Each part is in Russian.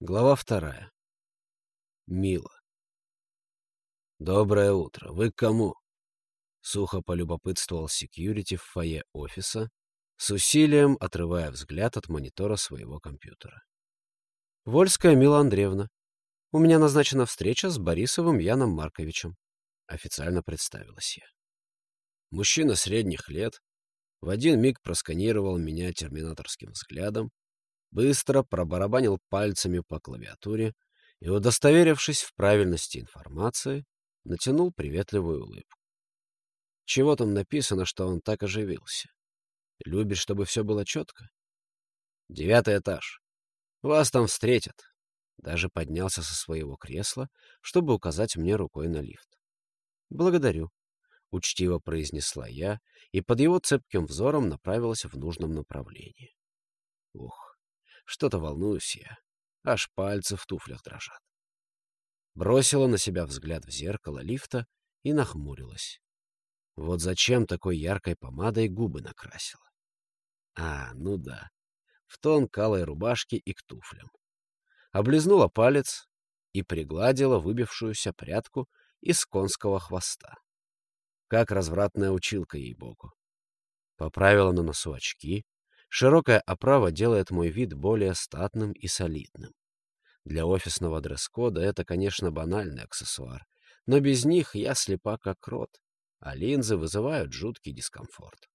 Глава вторая. Мила. «Доброе утро. Вы к кому?» Сухо полюбопытствовал секьюрити в фойе офиса, с усилием отрывая взгляд от монитора своего компьютера. «Вольская Мила Андреевна. У меня назначена встреча с Борисовым Яном Марковичем», — официально представилась я. Мужчина средних лет в один миг просканировал меня терминаторским взглядом, быстро пробарабанил пальцами по клавиатуре и, удостоверившись в правильности информации, натянул приветливую улыбку. Чего там написано, что он так оживился? Любит, чтобы все было четко? Девятый этаж. Вас там встретят. Даже поднялся со своего кресла, чтобы указать мне рукой на лифт. Благодарю. — учтиво произнесла я, и под его цепким взором направилась в нужном направлении. Ух, что-то волнуюсь я. Аж пальцы в туфлях дрожат. Бросила на себя взгляд в зеркало лифта и нахмурилась. Вот зачем такой яркой помадой губы накрасила? А, ну да, в тон калой рубашки и к туфлям. Облизнула палец и пригладила выбившуюся прядку из конского хвоста. Как развратная училка, ей-богу. Поправила на носу очки, Широкая оправа делает мой вид более статным и солидным. Для офисного дресс-кода это, конечно, банальный аксессуар, но без них я слепа как крот, а линзы вызывают жуткий дискомфорт.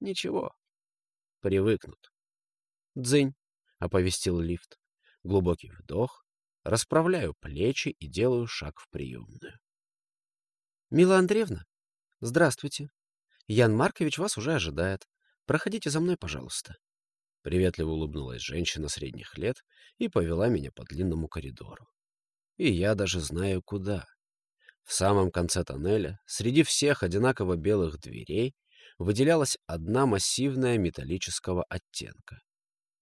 Ничего, привыкнут. «Дзынь», — оповестил лифт. Глубокий вдох, расправляю плечи и делаю шаг в приемную. «Мила Андреевна, здравствуйте. Ян Маркович вас уже ожидает. Проходите за мной, пожалуйста. Приветливо улыбнулась женщина средних лет и повела меня по длинному коридору. И я даже знаю, куда. В самом конце тоннеля, среди всех одинаково белых дверей, выделялась одна массивная металлического оттенка.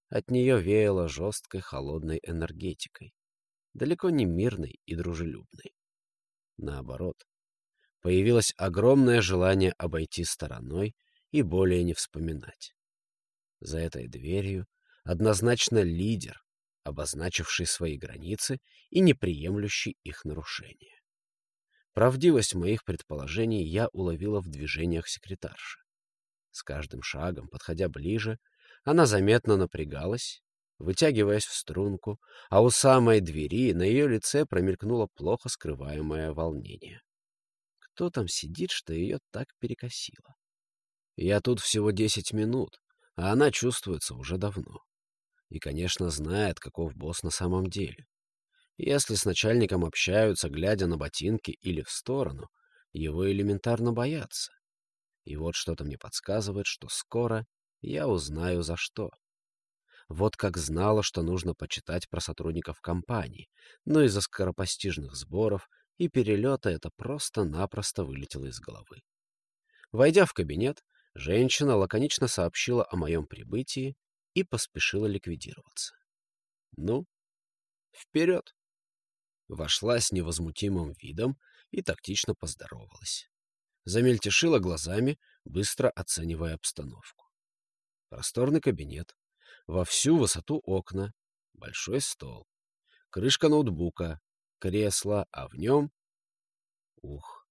От нее веяло жесткой холодной энергетикой, далеко не мирной и дружелюбной. Наоборот, появилось огромное желание обойти стороной и более не вспоминать. За этой дверью однозначно лидер, обозначивший свои границы и не приемлющий их нарушения. Правдивость моих предположений я уловила в движениях секретарши. С каждым шагом, подходя ближе, она заметно напрягалась, вытягиваясь в струнку, а у самой двери на ее лице промелькнуло плохо скрываемое волнение. Кто там сидит, что ее так перекосило? Я тут всего десять минут, а она чувствуется уже давно. И, конечно, знает, каков босс на самом деле. Если с начальником общаются, глядя на ботинки или в сторону, его элементарно боятся. И вот что-то мне подсказывает, что скоро я узнаю за что. Вот как знала, что нужно почитать про сотрудников компании, но из-за скоропостижных сборов и перелета это просто-напросто вылетело из головы. Войдя в кабинет, Женщина лаконично сообщила о моем прибытии и поспешила ликвидироваться. Ну, вперед! Вошла с невозмутимым видом и тактично поздоровалась. Замельтешила глазами, быстро оценивая обстановку. Просторный кабинет, во всю высоту окна, большой стол, крышка ноутбука, кресло, а в нем... Ух,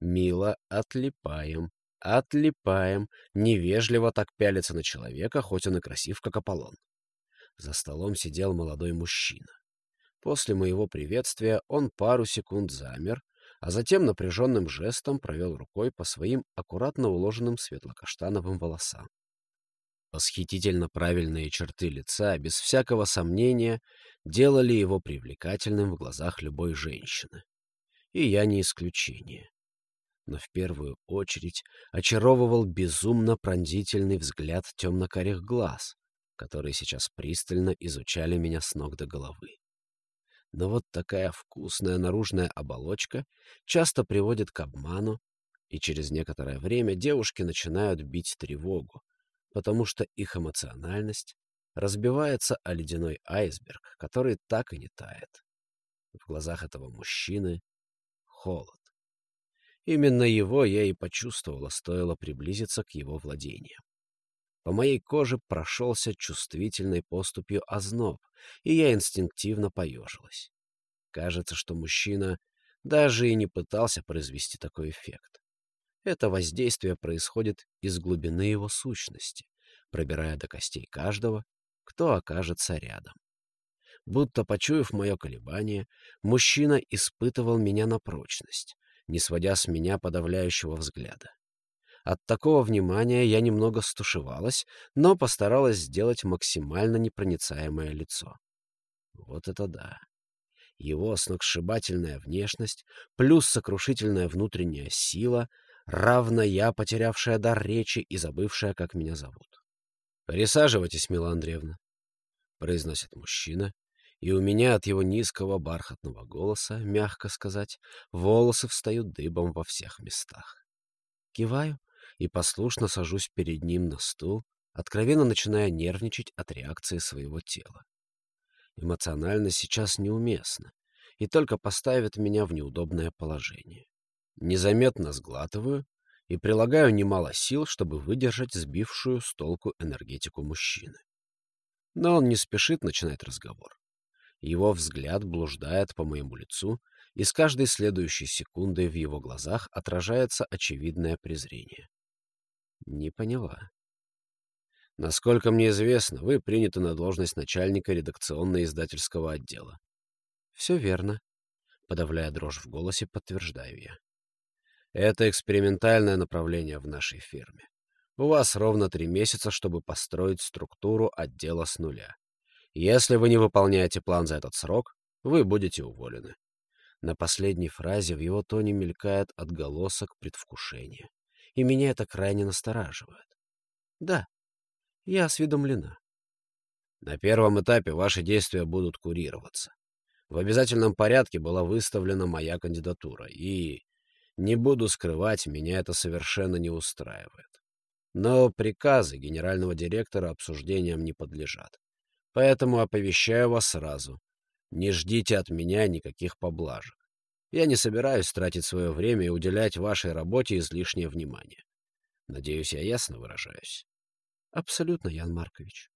мило отлипаем. Отлипаем. Невежливо так пялиться на человека, хоть он и красив, как Аполлон. За столом сидел молодой мужчина. После моего приветствия он пару секунд замер, а затем напряженным жестом провел рукой по своим аккуратно уложенным светло-каштановым волосам. Восхитительно правильные черты лица, без всякого сомнения, делали его привлекательным в глазах любой женщины. И я не исключение но в первую очередь очаровывал безумно пронзительный взгляд темно-карих глаз, которые сейчас пристально изучали меня с ног до головы. Но вот такая вкусная наружная оболочка часто приводит к обману, и через некоторое время девушки начинают бить тревогу, потому что их эмоциональность разбивается о ледяной айсберг, который так и не тает. В глазах этого мужчины холод. Именно его я и почувствовала, стоило приблизиться к его владениям. По моей коже прошелся чувствительной поступью озноб, и я инстинктивно поежилась. Кажется, что мужчина даже и не пытался произвести такой эффект. Это воздействие происходит из глубины его сущности, пробирая до костей каждого, кто окажется рядом. Будто почуяв мое колебание, мужчина испытывал меня на прочность, не сводя с меня подавляющего взгляда. От такого внимания я немного стушевалась, но постаралась сделать максимально непроницаемое лицо. Вот это да. Его сногсшибательная внешность плюс сокрушительная внутренняя сила, равна я, потерявшая дар речи и забывшая, как меня зовут. «Присаживайтесь, Мила Андреевна», — произносит мужчина, и у меня от его низкого бархатного голоса, мягко сказать, волосы встают дыбом во всех местах. Киваю и послушно сажусь перед ним на стул, откровенно начиная нервничать от реакции своего тела. Эмоционально сейчас неуместно и только поставит меня в неудобное положение. Незаметно сглатываю и прилагаю немало сил, чтобы выдержать сбившую с толку энергетику мужчины. Но он не спешит начинать разговор. Его взгляд блуждает по моему лицу, и с каждой следующей секундой в его глазах отражается очевидное презрение. Не поняла. Насколько мне известно, вы приняты на должность начальника редакционно-издательского отдела. Все верно. Подавляя дрожь в голосе, подтверждаю я. Это экспериментальное направление в нашей фирме. У вас ровно три месяца, чтобы построить структуру отдела с нуля. Если вы не выполняете план за этот срок, вы будете уволены. На последней фразе в его тоне мелькает отголосок предвкушения. И меня это крайне настораживает. Да, я осведомлена. На первом этапе ваши действия будут курироваться. В обязательном порядке была выставлена моя кандидатура, и не буду скрывать, меня это совершенно не устраивает. Но приказы генерального директора обсуждениям не подлежат. Поэтому оповещаю вас сразу. Не ждите от меня никаких поблажек. Я не собираюсь тратить свое время и уделять вашей работе излишнее внимание. Надеюсь, я ясно выражаюсь. Абсолютно, Ян Маркович.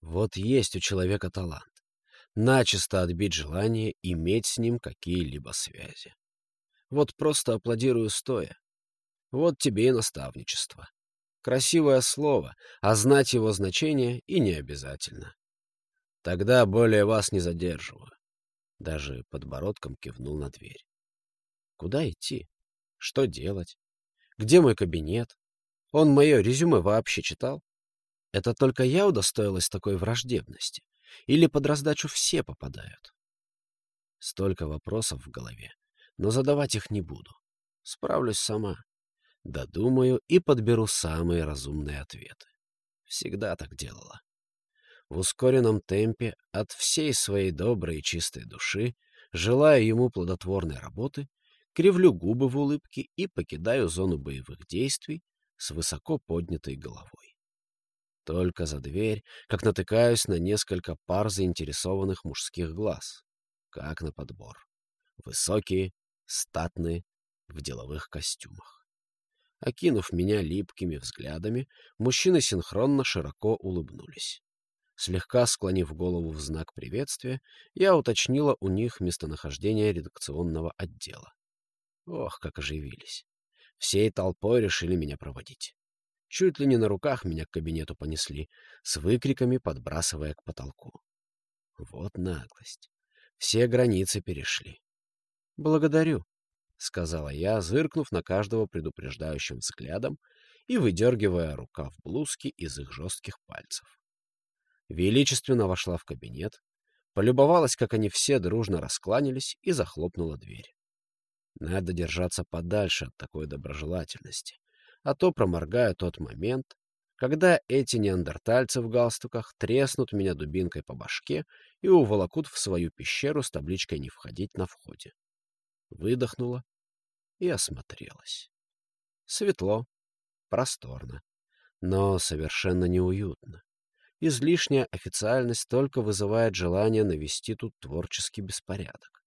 Вот есть у человека талант. Начисто отбить желание иметь с ним какие-либо связи. Вот просто аплодирую стоя. Вот тебе и наставничество. Красивое слово, а знать его значение и не обязательно. Тогда более вас не задерживаю. Даже подбородком кивнул на дверь. Куда идти? Что делать? Где мой кабинет? Он мое резюме вообще читал? Это только я удостоилась такой враждебности? Или под раздачу все попадают? Столько вопросов в голове но задавать их не буду. Справлюсь сама. Додумаю и подберу самые разумные ответы. Всегда так делала. В ускоренном темпе от всей своей доброй и чистой души желаю ему плодотворной работы, кривлю губы в улыбке и покидаю зону боевых действий с высоко поднятой головой. Только за дверь, как натыкаюсь на несколько пар заинтересованных мужских глаз, как на подбор. Высокие, статные, в деловых костюмах. Окинув меня липкими взглядами, мужчины синхронно широко улыбнулись. Слегка склонив голову в знак приветствия, я уточнила у них местонахождение редакционного отдела. Ох, как оживились. Всей толпой решили меня проводить. Чуть ли не на руках меня к кабинету понесли, с выкриками подбрасывая к потолку. Вот наглость. Все границы перешли. «Благодарю», — сказала я, зыркнув на каждого предупреждающим взглядом и выдергивая рукав блузки из их жестких пальцев. Величественно вошла в кабинет, полюбовалась, как они все дружно раскланялись, и захлопнула дверь. Надо держаться подальше от такой доброжелательности, а то проморгаю тот момент, когда эти неандертальцы в галстуках треснут меня дубинкой по башке и уволокут в свою пещеру с табличкой «Не входить на входе» выдохнула и осмотрелась. Светло, просторно, но совершенно неуютно. Излишняя официальность только вызывает желание навести тут творческий беспорядок.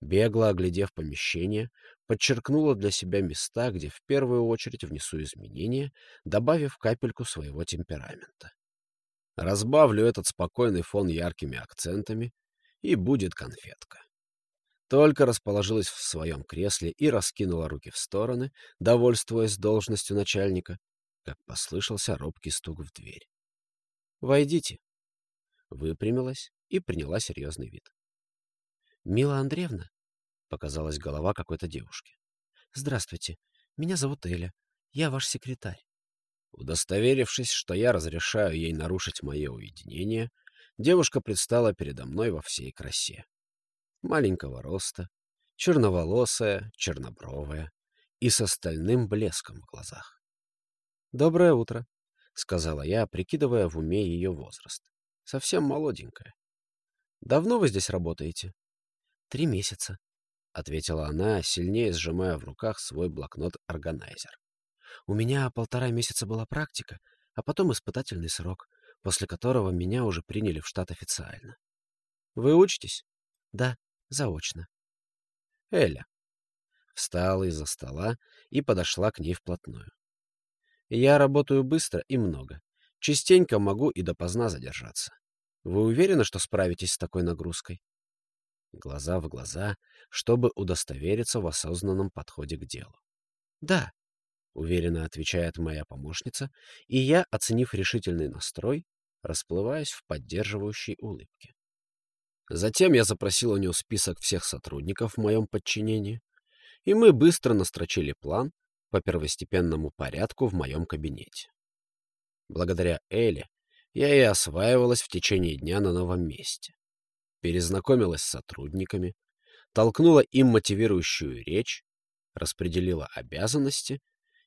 Бегло оглядев помещение, подчеркнула для себя места, где в первую очередь внесу изменения, добавив капельку своего темперамента. Разбавлю этот спокойный фон яркими акцентами, и будет конфетка. Только расположилась в своем кресле и раскинула руки в стороны, довольствуясь должностью начальника, как послышался робкий стук в дверь. «Войдите». Выпрямилась и приняла серьезный вид. «Мила Андреевна?» — показалась голова какой-то девушки. «Здравствуйте. Меня зовут Эля. Я ваш секретарь». Удостоверившись, что я разрешаю ей нарушить мое уединение, девушка предстала передо мной во всей красе. Маленького роста, черноволосая, чернобровая и с остальным блеском в глазах. «Доброе утро», — сказала я, прикидывая в уме ее возраст. «Совсем молоденькая. Давно вы здесь работаете?» «Три месяца», — ответила она, сильнее сжимая в руках свой блокнот-органайзер. «У меня полтора месяца была практика, а потом испытательный срок, после которого меня уже приняли в штат официально». «Вы учитесь?» «Да, заочно». «Эля». Встала из-за стола и подошла к ней вплотную. «Я работаю быстро и много. Частенько могу и допоздна задержаться. Вы уверены, что справитесь с такой нагрузкой?» глаза в глаза, чтобы удостовериться в осознанном подходе к делу. «Да», — уверенно отвечает моя помощница, и я, оценив решительный настрой, расплываюсь в поддерживающей улыбке. Затем я запросил у нее список всех сотрудников в моем подчинении, и мы быстро настрочили план по первостепенному порядку в моем кабинете. Благодаря Эле я и осваивалась в течение дня на новом месте перезнакомилась с сотрудниками, толкнула им мотивирующую речь, распределила обязанности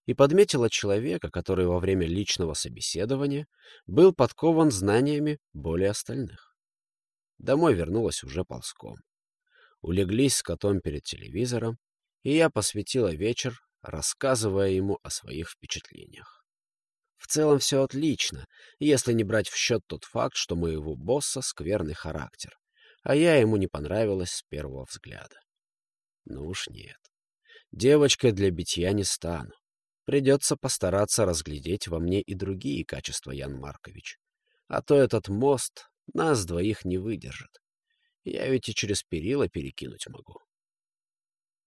и подметила человека, который во время личного собеседования был подкован знаниями более остальных. Домой вернулась уже ползком. Улеглись с котом перед телевизором, и я посвятила вечер, рассказывая ему о своих впечатлениях. В целом все отлично, если не брать в счет тот факт, что моего босса скверный характер, а я ему не понравилась с первого взгляда. Ну уж нет. Девочкой для битья не стану. Придется постараться разглядеть во мне и другие качества, Ян Маркович. А то этот мост нас двоих не выдержит. Я ведь и через перила перекинуть могу.